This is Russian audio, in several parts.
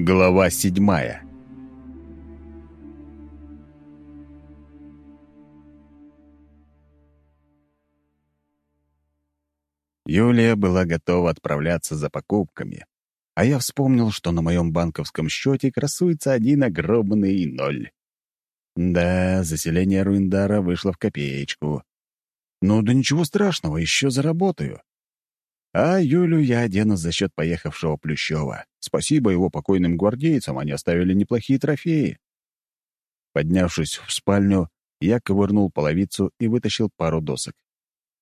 Глава седьмая Юлия была готова отправляться за покупками, а я вспомнил, что на моем банковском счете красуется один огромный ноль. Да, заселение Руиндара вышло в копеечку. Ну да ничего страшного, еще заработаю. А Юлю я одену за счет поехавшего Плющева. Спасибо его покойным гвардейцам, они оставили неплохие трофеи. Поднявшись в спальню, я ковырнул половицу и вытащил пару досок.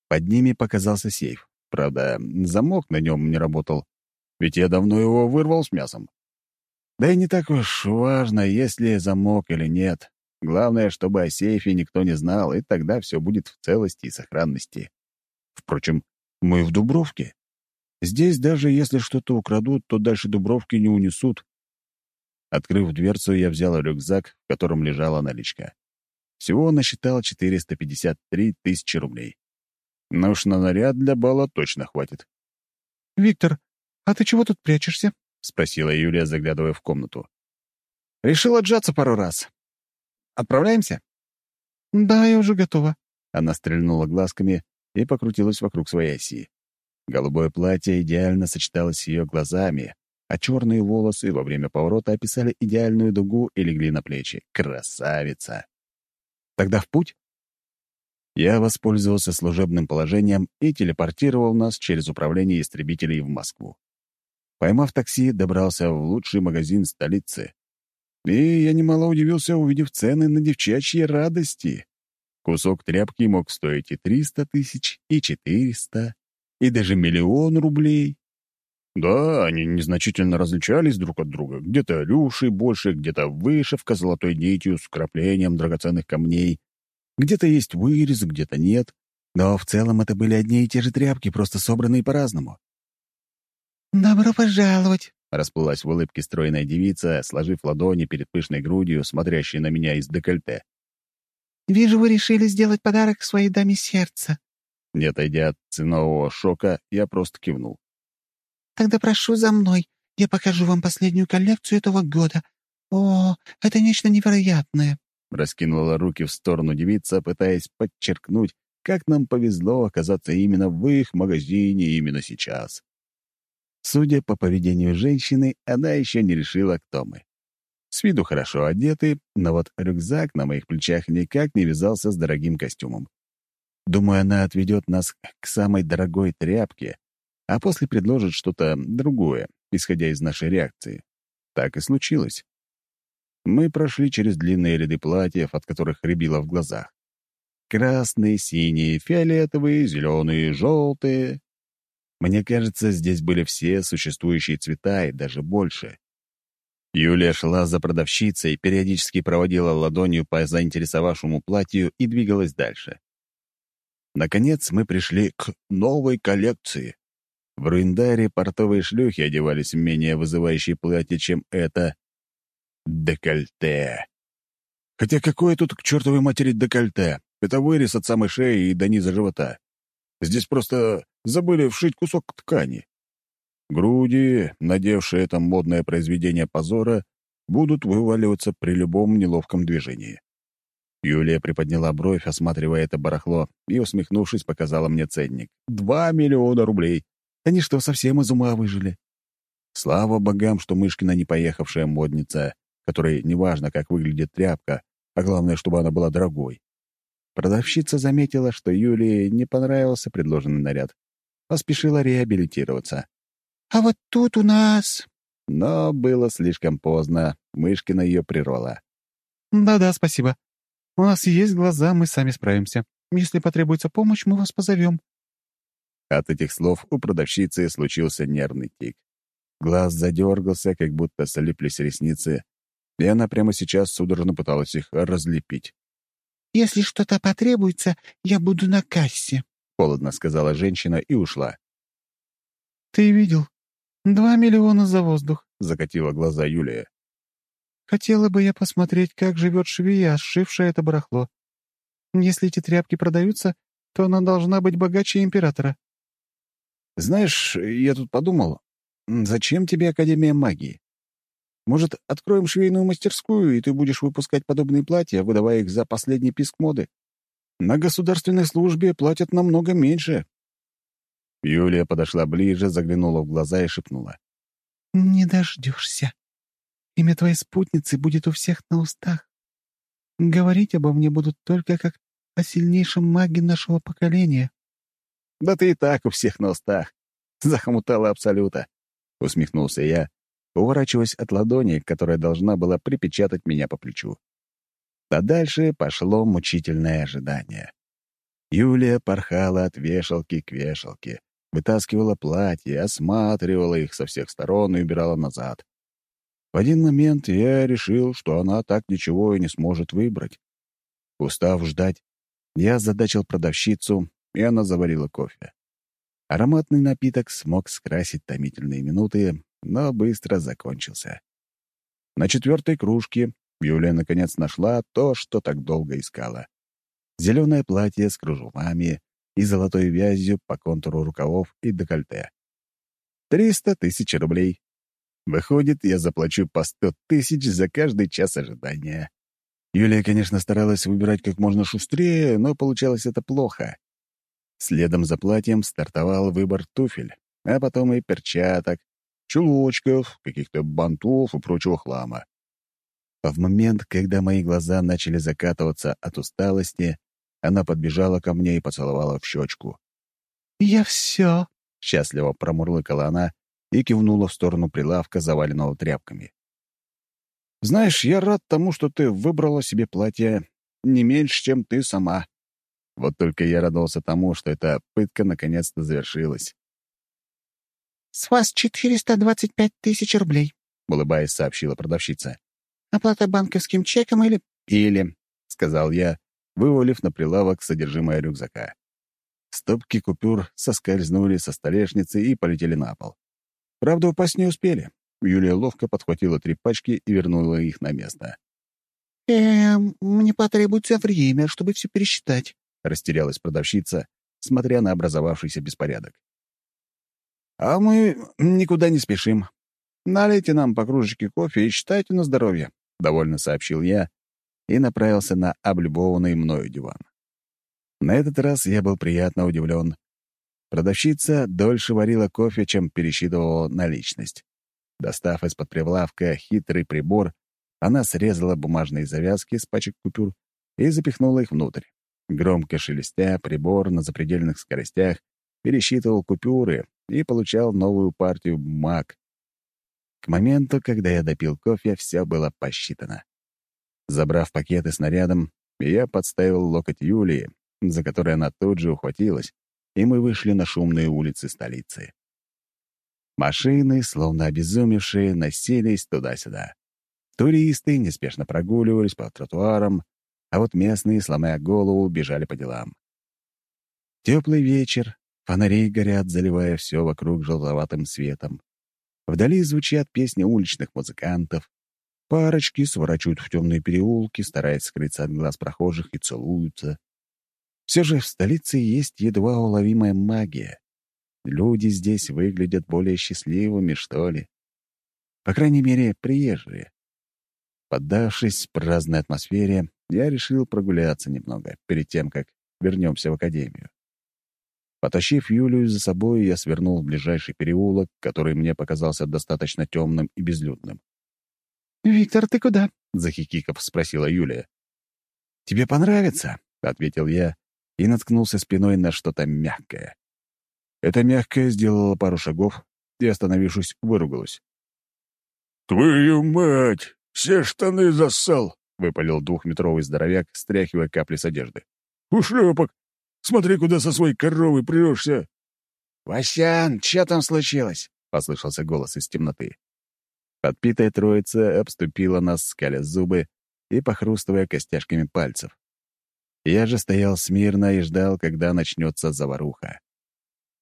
Под ними показался сейф. Правда, замок на нем не работал, ведь я давно его вырвал с мясом. Да и не так уж важно, есть ли замок или нет. Главное, чтобы о сейфе никто не знал, и тогда все будет в целости и сохранности. Впрочем, мы в Дубровке. Здесь даже если что-то украдут, то дальше Дубровки не унесут. Открыв дверцу, я взял рюкзак, в котором лежала наличка. Всего насчитал 453 тысячи рублей. Но уж на наряд для бала точно хватит. «Виктор, а ты чего тут прячешься?» — спросила Юлия, заглядывая в комнату. «Решил отжаться пару раз. Отправляемся?» «Да, я уже готова». Она стрельнула глазками и покрутилась вокруг своей оси. Голубое платье идеально сочеталось с ее глазами, а черные волосы во время поворота описали идеальную дугу и легли на плечи. Красавица! Тогда в путь? Я воспользовался служебным положением и телепортировал нас через управление истребителей в Москву. Поймав такси, добрался в лучший магазин столицы. И я немало удивился, увидев цены на девчачьи радости. Кусок тряпки мог стоить и 300 тысяч, и 400, и даже миллион рублей. Да, они незначительно различались друг от друга. Где-то рюши больше, где-то вышивка золотой нитью с краплением драгоценных камней. Где-то есть вырез, где-то нет. Но в целом это были одни и те же тряпки, просто собранные по-разному. «Добро пожаловать!» — расплылась в улыбке стройная девица, сложив ладони перед пышной грудью, смотрящей на меня из декольте. «Вижу, вы решили сделать подарок своей даме сердца». Не отойдя от ценового шока, я просто кивнул. «Тогда прошу за мной. Я покажу вам последнюю коллекцию этого года. О, это нечто невероятное!» Раскинула руки в сторону девица, пытаясь подчеркнуть, как нам повезло оказаться именно в их магазине именно сейчас. Судя по поведению женщины, она еще не решила, кто мы. С виду хорошо одеты, но вот рюкзак на моих плечах никак не вязался с дорогим костюмом. Думаю, она отведет нас к самой дорогой тряпке, а после предложит что-то другое, исходя из нашей реакции. Так и случилось. Мы прошли через длинные ряды платьев, от которых рябило в глазах. Красные, синие, фиолетовые, зеленые, желтые. Мне кажется, здесь были все существующие цвета и даже больше. Юлия шла за продавщицей, периодически проводила ладонью по заинтересовавшему платью и двигалась дальше. Наконец мы пришли к новой коллекции. В Руиндаре портовые шлюхи одевались в менее вызывающие платья, чем это. Декольте. Хотя какое тут к чертовой матери декольте? Это вырез от самой шеи и до низа живота. Здесь просто забыли вшить кусок ткани. Груди, надевшие это модное произведение позора, будут вываливаться при любом неловком движении. Юлия приподняла бровь, осматривая это барахло, и, усмехнувшись, показала мне ценник. «Два миллиона рублей! Они что, совсем из ума выжили?» Слава богам, что Мышкина не поехавшая модница, которой неважно, как выглядит тряпка, а главное, чтобы она была дорогой. Продавщица заметила, что Юлии не понравился предложенный наряд. Поспешила реабилитироваться. «А вот тут у нас...» Но было слишком поздно. Мышкина ее прервала. «Да-да, спасибо. У нас есть глаза, мы сами справимся. Если потребуется помощь, мы вас позовем». От этих слов у продавщицы случился нервный тик. Глаз задергался, как будто солиплись ресницы, и она прямо сейчас судорожно пыталась их разлепить. «Если что-то потребуется, я буду на кассе», — холодно сказала женщина и ушла. «Ты видел? Два миллиона за воздух», — закатила глаза Юлия. Хотела бы я посмотреть, как живет швея, сшившая это барахло. Если эти тряпки продаются, то она должна быть богаче императора. Знаешь, я тут подумал, зачем тебе Академия магии? Может, откроем швейную мастерскую, и ты будешь выпускать подобные платья, выдавая их за последний писк моды? На государственной службе платят намного меньше». Юлия подошла ближе, заглянула в глаза и шепнула. «Не дождешься. Имя твоей спутницы будет у всех на устах. Говорить обо мне будут только как о сильнейшем маге нашего поколения». «Да ты и так у всех на устах. Захомутала Абсолюта», — усмехнулся я, уворачиваясь от ладони, которая должна была припечатать меня по плечу. А дальше пошло мучительное ожидание. Юлия порхала от вешалки к вешалке, вытаскивала платья, осматривала их со всех сторон и убирала назад. В один момент я решил, что она так ничего и не сможет выбрать. Устав ждать, я задачил продавщицу, и она заварила кофе. Ароматный напиток смог скрасить томительные минуты, но быстро закончился. На четвертой кружке Юлия наконец нашла то, что так долго искала. Зеленое платье с кружевами и золотой вязью по контуру рукавов и декольте. Триста тысяч рублей. Выходит, я заплачу по сто тысяч за каждый час ожидания. Юлия, конечно, старалась выбирать как можно шустрее, но получалось это плохо. Следом за платьем стартовал выбор туфель, а потом и перчаток, чулочков, каких-то бантов и прочего хлама. В момент, когда мои глаза начали закатываться от усталости, она подбежала ко мне и поцеловала в щечку. «Я все», — счастливо промурлыкала она и кивнула в сторону прилавка, заваленного тряпками. «Знаешь, я рад тому, что ты выбрала себе платье не меньше, чем ты сама». Вот только я радовался тому, что эта пытка наконец-то завершилась. «С вас 425 тысяч рублей», — улыбаясь, сообщила продавщица. «Оплата банковским чеком или...» «Или», — сказал я, вывалив на прилавок содержимое рюкзака. Стопки купюр соскользнули со столешницы и полетели на пол. Правда, упасть не успели. Юлия ловко подхватила три пачки и вернула их на место. «Эм, мне потребуется время, чтобы все пересчитать», — растерялась продавщица, смотря на образовавшийся беспорядок. «А мы никуда не спешим. Налейте нам по кружечке кофе и считайте на здоровье», — довольно сообщил я и направился на облюбованный мною диван. На этот раз я был приятно удивлен. Продавщица дольше варила кофе, чем пересчитывала наличность. Достав из-под прилавка хитрый прибор, она срезала бумажные завязки с пачек купюр и запихнула их внутрь. Громко шелестя, прибор на запредельных скоростях пересчитывал купюры, и получал новую партию бумаг. К моменту, когда я допил кофе, все было посчитано. Забрав пакеты с нарядом, я подставил локоть Юлии, за который она тут же ухватилась, и мы вышли на шумные улицы столицы. Машины, словно обезумевшие, носились туда-сюда. Туристы неспешно прогуливались по тротуарам, а вот местные, сломая голову, бежали по делам. Теплый вечер, Фонари горят, заливая все вокруг желтоватым светом. Вдали звучат песни уличных музыкантов. Парочки сворачивают в темные переулки, стараясь скрыться от глаз прохожих и целуются. Все же в столице есть едва уловимая магия. Люди здесь выглядят более счастливыми, что ли. По крайней мере, приезжие. Поддавшись праздной атмосфере, я решил прогуляться немного перед тем, как вернемся в академию. Потащив Юлию за собой, я свернул в ближайший переулок, который мне показался достаточно темным и безлюдным. «Виктор, ты куда?» — захихиков спросила Юлия. «Тебе понравится?» — ответил я и наткнулся спиной на что-то мягкое. Это мягкое сделало пару шагов и, остановившись, выругалась. «Твою мать! Все штаны зассал!» — выпалил двухметровый здоровяк, стряхивая капли с одежды. «Ушлепок! Смотри, куда со своей коровой прешься!» «Васян, что там случилось?» — послышался голос из темноты. Подпитая троица обступила нас, скаля зубы и похрустывая костяшками пальцев. Я же стоял смирно и ждал, когда начнется заваруха.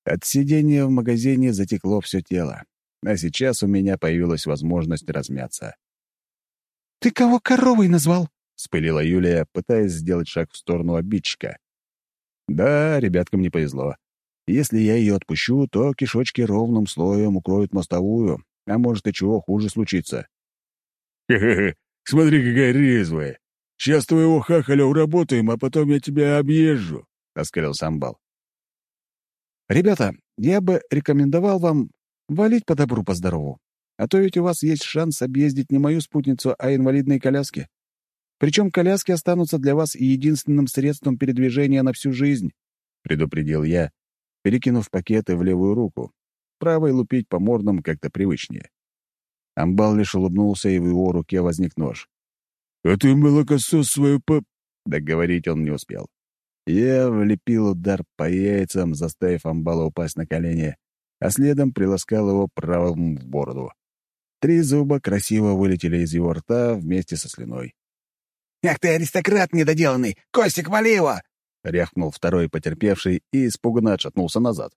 От сидения в магазине затекло все тело, а сейчас у меня появилась возможность размяться. «Ты кого коровой назвал?» — спылила Юлия, пытаясь сделать шаг в сторону обидчика. Да, ребяткам не повезло. Если я ее отпущу, то кишочки ровным слоем укроют мостовую, а может и чего хуже случится. Хе-хе-хе, смотри, какая резвая. Сейчас твоего хахаля уработаем, а потом я тебя объезжу», — оскалился амбал. «Ребята, я бы рекомендовал вам валить по добру, по здорову. А то ведь у вас есть шанс объездить не мою спутницу, а инвалидные коляски. Причем коляски останутся для вас единственным средством передвижения на всю жизнь», — предупредил я, перекинув пакеты в левую руку. Правой лупить по мордам как-то привычнее. Амбал лишь улыбнулся, и в его руке возник нож. «А ты молокосос свою по...» Договорить он не успел. Я влепил удар по яйцам, заставив амбала упасть на колени, а следом приласкал его правым в бороду. Три зуба красиво вылетели из его рта вместе со слюной. «Ах ты, аристократ недоделанный! Костик, вали его!» — рявкнул второй потерпевший и испуганно отшатнулся назад.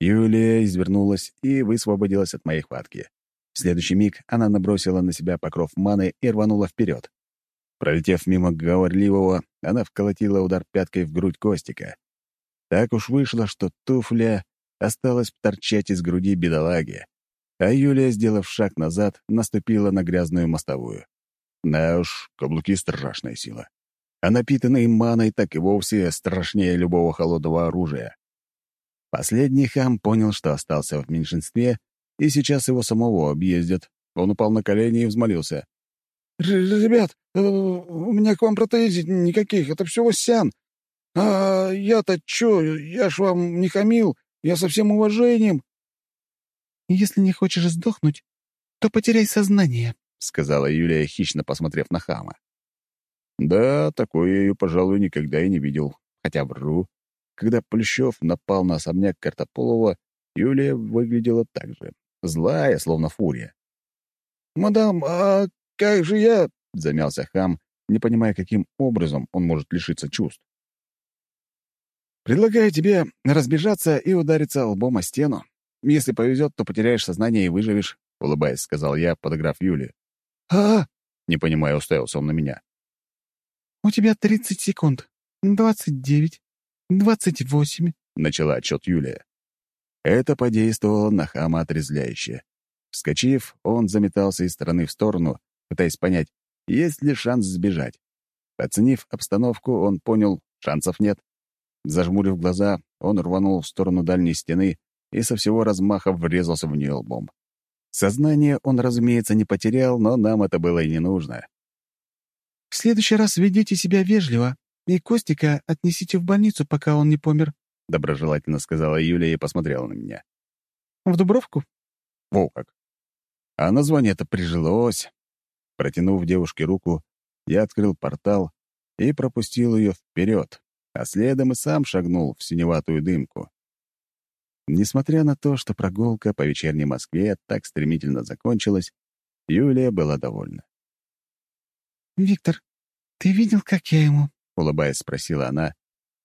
Юлия извернулась и высвободилась от моей хватки. В следующий миг она набросила на себя покров маны и рванула вперед. Пролетев мимо говорливого, она вколотила удар пяткой в грудь Костика. Так уж вышло, что туфля осталась торчать из груди бедолаги, а Юлия, сделав шаг назад, наступила на грязную мостовую. Да уж, каблуки — страшная сила. А напитанные маной так и вовсе страшнее любого холодного оружия. Последний хам понял, что остался в меньшинстве, и сейчас его самого объездят. Он упал на колени и взмолился. «Ребят, э, у меня к вам претензий никаких, это все Сян. А я-то чё, я ж вам не хамил, я со всем уважением». «Если не хочешь сдохнуть, то потеряй сознание», — сказала Юлия, хищно посмотрев на хама. Да, такое я ее, пожалуй, никогда и не видел. Хотя вру. Когда Плющев напал на особняк Картополова, Юлия выглядела так же. Злая, словно фурия. «Мадам, а как же я...» — замялся хам, не понимая, каким образом он может лишиться чувств. «Предлагаю тебе разбежаться и удариться лбом о стену. Если повезет, то потеряешь сознание и выживешь», — улыбаясь, сказал я, подограв Юле. «А?» — не понимая, уставился он на меня. «У тебя тридцать секунд. Двадцать девять. Двадцать восемь», — начала отчет Юлия. Это подействовало на хама отрезвляюще. Вскочив, он заметался из стороны в сторону, пытаясь понять, есть ли шанс сбежать. Оценив обстановку, он понял, шансов нет. Зажмурив глаза, он рванул в сторону дальней стены и со всего размаха врезался в нее лбом. Сознание он, разумеется, не потерял, но нам это было и не нужно. «В следующий раз ведите себя вежливо, и Костика отнесите в больницу, пока он не помер», — доброжелательно сказала Юлия и посмотрела на меня. «В Дубровку?» «Во как!» А название-то прижилось. Протянув девушке руку, я открыл портал и пропустил ее вперед, а следом и сам шагнул в синеватую дымку. Несмотря на то, что прогулка по вечерней Москве так стремительно закончилась, Юлия была довольна. «Виктор, ты видел, как я ему?» — улыбаясь, спросила она,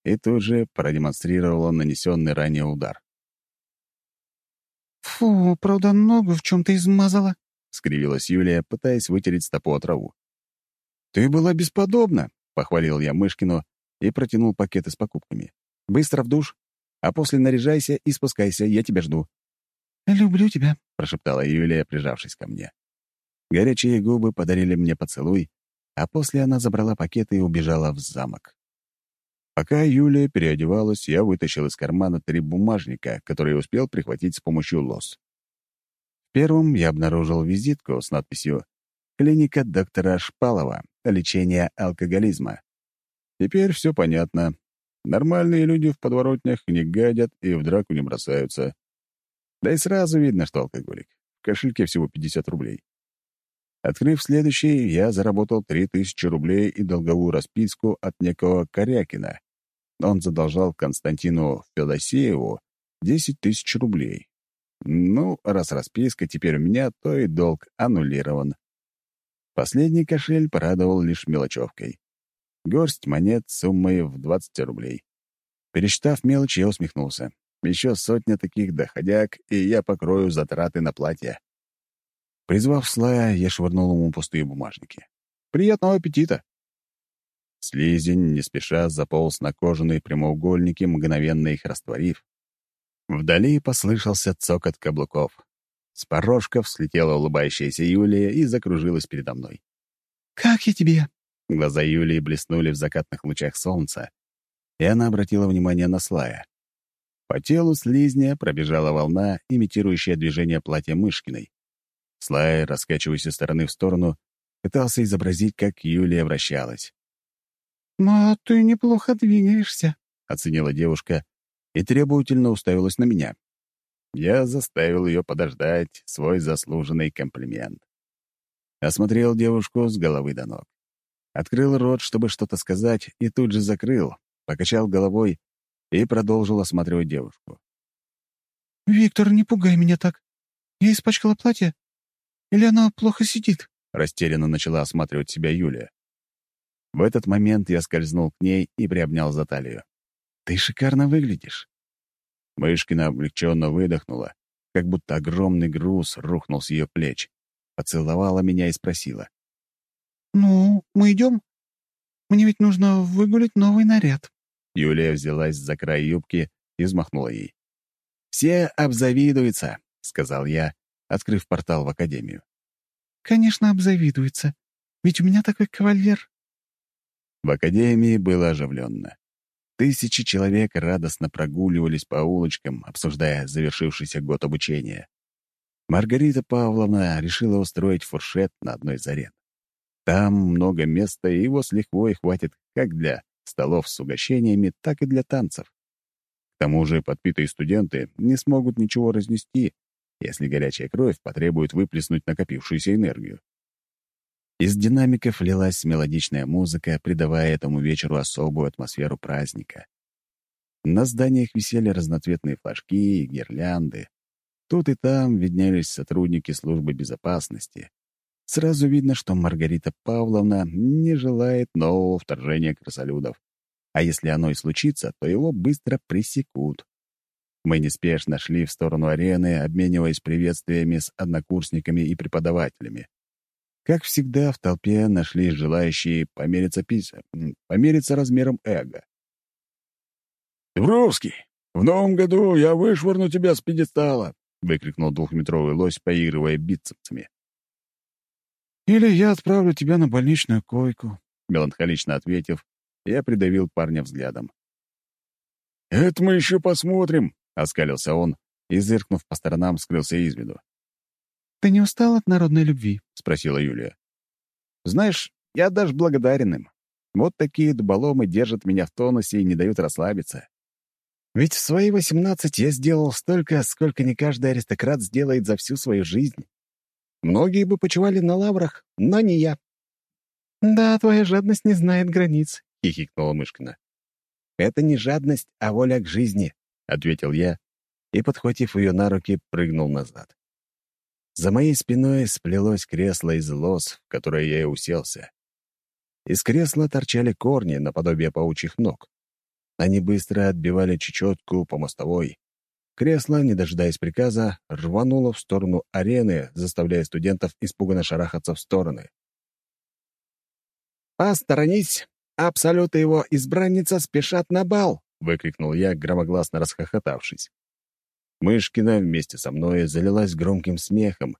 и тут же продемонстрировала нанесенный ранее удар. «Фу, правда, ногу в чем-то измазала», — скривилась Юлия, пытаясь вытереть стопу от траву. «Ты была бесподобна», — похвалил я Мышкину и протянул пакеты с покупками. «Быстро в душ, а после наряжайся и спускайся, я тебя жду». «Люблю тебя», — прошептала Юлия, прижавшись ко мне. Горячие губы подарили мне поцелуй, а после она забрала пакеты и убежала в замок. Пока Юлия переодевалась, я вытащил из кармана три бумажника, которые успел прихватить с помощью лос первом я обнаружил визитку с надписью «Клиника доктора Шпалова. Лечение алкоголизма». Теперь все понятно. Нормальные люди в подворотнях не гадят и в драку не бросаются. Да и сразу видно, что алкоголик. В кошельке всего 50 рублей. Открыв следующий, я заработал 3000 рублей и долговую расписку от некого Корякина. Он задолжал Константину Федосееву 10 тысяч рублей. Ну, раз расписка теперь у меня, то и долг аннулирован. Последний кошель порадовал лишь мелочевкой. Горсть монет суммой в 20 рублей. Пересчитав мелочь, я усмехнулся. Еще сотня таких доходяг, и я покрою затраты на платье. Призвав Слая, я швырнул ему пустые бумажники. «Приятного аппетита!» Слизень, не спеша, заполз на кожаные прямоугольники, мгновенно их растворив, Вдали послышался цокот каблуков. С порожков слетела улыбающаяся Юлия и закружилась передо мной. «Как я тебе?» Глаза Юлии блеснули в закатных лучах солнца, и она обратила внимание на Слая. По телу слизня пробежала волна, имитирующая движение платья Мышкиной. Слай, раскачиваясь из стороны в сторону, пытался изобразить, как Юлия вращалась. «А ты неплохо двигаешься», — оценила девушка и требовательно уставилась на меня. Я заставил ее подождать свой заслуженный комплимент. Осмотрел девушку с головы до ног. Открыл рот, чтобы что-то сказать, и тут же закрыл, покачал головой и продолжил осматривать девушку. «Виктор, не пугай меня так. Я испачкала платье? Или оно плохо сидит?» Растерянно начала осматривать себя Юлия. В этот момент я скользнул к ней и приобнял за талию. «Ты шикарно выглядишь». Мышкина облегченно выдохнула, как будто огромный груз рухнул с ее плеч, поцеловала меня и спросила. «Ну, мы идем? Мне ведь нужно выгулить новый наряд». Юлия взялась за край юбки и взмахнула ей. «Все обзавидуются», — сказал я, открыв портал в академию. «Конечно, обзавидуются. Ведь у меня такой кавалер». В академии было оживленно. Тысячи человек радостно прогуливались по улочкам, обсуждая завершившийся год обучения. Маргарита Павловна решила устроить фуршет на одной из арен. Там много места, и его с лихвой хватит как для столов с угощениями, так и для танцев. К тому же подпитые студенты не смогут ничего разнести, если горячая кровь потребует выплеснуть накопившуюся энергию. Из динамиков лилась мелодичная музыка, придавая этому вечеру особую атмосферу праздника. На зданиях висели разноцветные флажки и гирлянды. Тут и там виднелись сотрудники службы безопасности. Сразу видно, что Маргарита Павловна не желает нового вторжения красолюдов. А если оно и случится, то его быстро пресекут. Мы неспешно шли в сторону арены, обмениваясь приветствиями с однокурсниками и преподавателями. Как всегда, в толпе нашлись желающие помериться, пись... помериться размером эго. «Дубровский, в новом году я вышвырну тебя с пьедестала!» — выкрикнул двухметровый лось, поигрывая бицепсами. «Или я отправлю тебя на больничную койку», — меланхолично ответив, я придавил парня взглядом. «Это мы еще посмотрим», — оскалился он и, зыркнув по сторонам, скрылся из виду. «Ты не устал от народной любви?» — спросила Юлия. «Знаешь, я даже благодарен им. Вот такие дуболомы держат меня в тонусе и не дают расслабиться. Ведь в свои восемнадцать я сделал столько, сколько не каждый аристократ сделает за всю свою жизнь. Многие бы почивали на лаврах, но не я. «Да, твоя жадность не знает границ», — хихикнула Мышкина. «Это не жадность, а воля к жизни», — ответил я и, подхватив ее на руки, прыгнул назад. За моей спиной сплелось кресло из лос, в которое я и уселся. Из кресла торчали корни наподобие паучьих ног. Они быстро отбивали чечетку по мостовой, Кресло, не дожидаясь приказа, рвануло в сторону арены, заставляя студентов испуганно шарахаться в стороны. «Посторонись! Абсолют его избранница спешат на бал!» — выкрикнул я, громогласно расхохотавшись. Мышкина вместе со мной залилась громким смехом,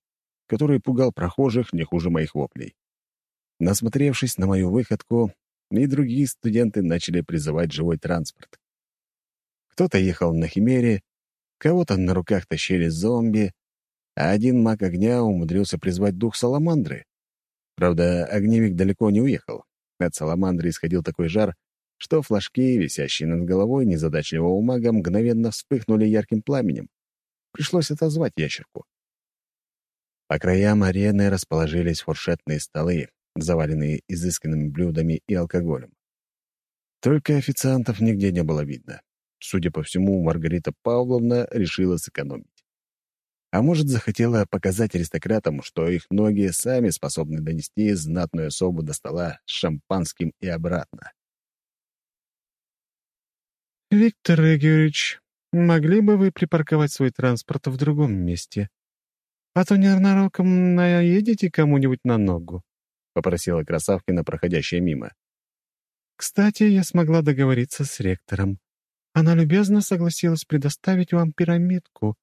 который пугал прохожих не хуже моих воплей. Насмотревшись на мою выходку, и другие студенты начали призывать живой транспорт. Кто-то ехал на Химере, Кого-то на руках тащили зомби, а один маг огня умудрился призвать дух саламандры. Правда, огневик далеко не уехал. От саламандры исходил такой жар, что флажки, висящие над головой незадачливого мага, мгновенно вспыхнули ярким пламенем. Пришлось отозвать ящерку. По краям арены расположились фуршетные столы, заваленные изысканными блюдами и алкоголем. Только официантов нигде не было видно. Судя по всему, Маргарита Павловна решила сэкономить. А может, захотела показать аристократам, что их ноги сами способны донести знатную особу до стола с шампанским и обратно. «Виктор Игоревич, могли бы вы припарковать свой транспорт в другом месте? А то ненароком наедете кому-нибудь на ногу», — попросила Красавкина, проходящая мимо. «Кстати, я смогла договориться с ректором. Она любезно согласилась предоставить вам пирамидку.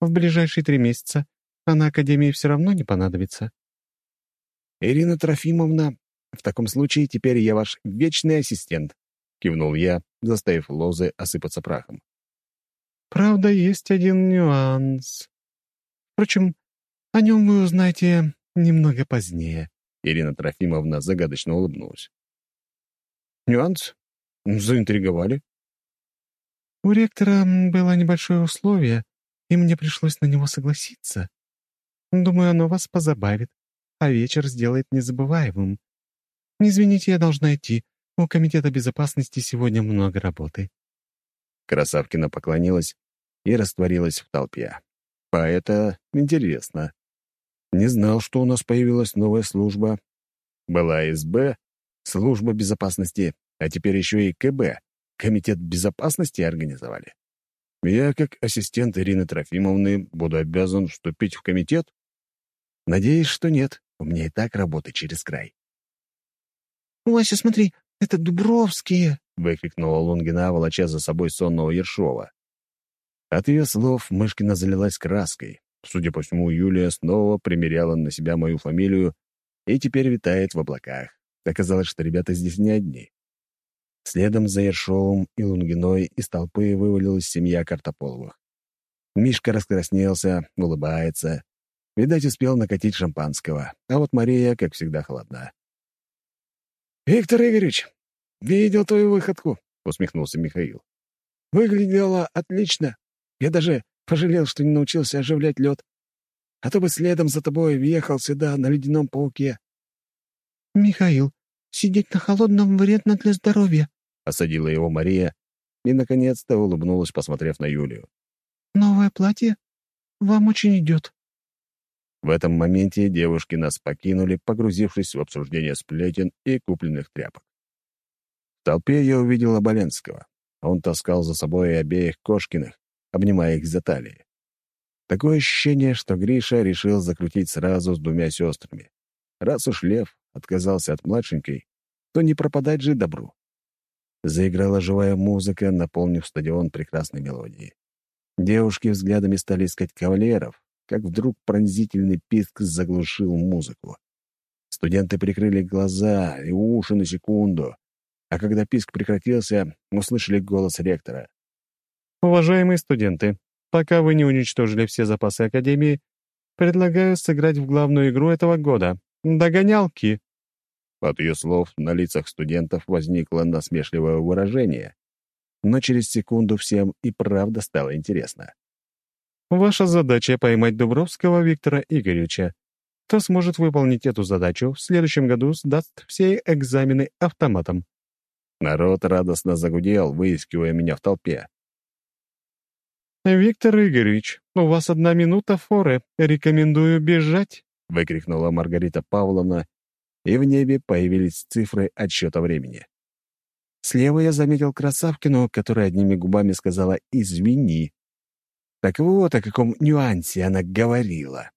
В ближайшие три месяца а на Академии все равно не понадобится». «Ирина Трофимовна, в таком случае теперь я ваш вечный ассистент», — кивнул я, заставив лозы осыпаться прахом. «Правда, есть один нюанс. Впрочем, о нем вы узнаете немного позднее». Ирина Трофимовна загадочно улыбнулась. «Нюанс? Заинтриговали?» «У ректора было небольшое условие, и мне пришлось на него согласиться. Думаю, оно вас позабавит, а вечер сделает незабываемым. Извините, я должна идти. У Комитета безопасности сегодня много работы». Красавкина поклонилась и растворилась в толпе. А это интересно. Не знал, что у нас появилась новая служба. Была СБ, служба безопасности, а теперь еще и КБ, комитет безопасности организовали. Я, как ассистент Ирины Трофимовны, буду обязан вступить в комитет? Надеюсь, что нет. У меня и так работы через край. «Вася, смотри, это Дубровские!» — выкрикнула Лунгина, волоча за собой сонного Ершова. От ее слов Мышкина залилась краской. Судя по всему, Юлия снова примеряла на себя мою фамилию и теперь витает в облаках. Оказалось, что ребята здесь не одни. Следом за Ершовым и Лунгиной из толпы вывалилась семья Картополовых. Мишка раскраснелся, улыбается. Видать, успел накатить шампанского, а вот Мария, как всегда, холодна. «Виктор Игоревич, видел твою выходку», — усмехнулся Михаил. «Выглядело отлично. Я даже пожалел, что не научился оживлять лед. А то бы следом за тобой въехал сюда на ледяном пауке». «Михаил, сидеть на холодном вредно для здоровья», — осадила его Мария и, наконец-то, улыбнулась, посмотрев на Юлию. «Новое платье? Вам очень идет». В этом моменте девушки нас покинули, погрузившись в обсуждение сплетен и купленных тряпок. В толпе я увидел Оболенского. Он таскал за собой обеих Кошкиных, обнимая их за талии. Такое ощущение, что Гриша решил закрутить сразу с двумя сестрами. Раз уж Лев отказался от младшенькой, то не пропадать же добру. Заиграла живая музыка, наполнив стадион прекрасной мелодией. Девушки взглядами стали искать кавалеров, как вдруг пронзительный писк заглушил музыку. Студенты прикрыли глаза и уши на секунду, а когда писк прекратился, услышали голос ректора. «Уважаемые студенты, пока вы не уничтожили все запасы Академии, предлагаю сыграть в главную игру этого года — «Догонялки». От ее слов на лицах студентов возникло насмешливое выражение, но через секунду всем и правда стало интересно. Ваша задача — поймать Дубровского Виктора Игоревича. Кто сможет выполнить эту задачу, в следующем году сдаст все экзамены автоматом. Народ радостно загудел, выискивая меня в толпе. «Виктор Игоревич, у вас одна минута форы. Рекомендую бежать», — выкрикнула Маргарита Павловна, и в небе появились цифры отсчета времени. Слева я заметил Красавкину, которая одними губами сказала «извини». Так вот о каком нюансе она говорила.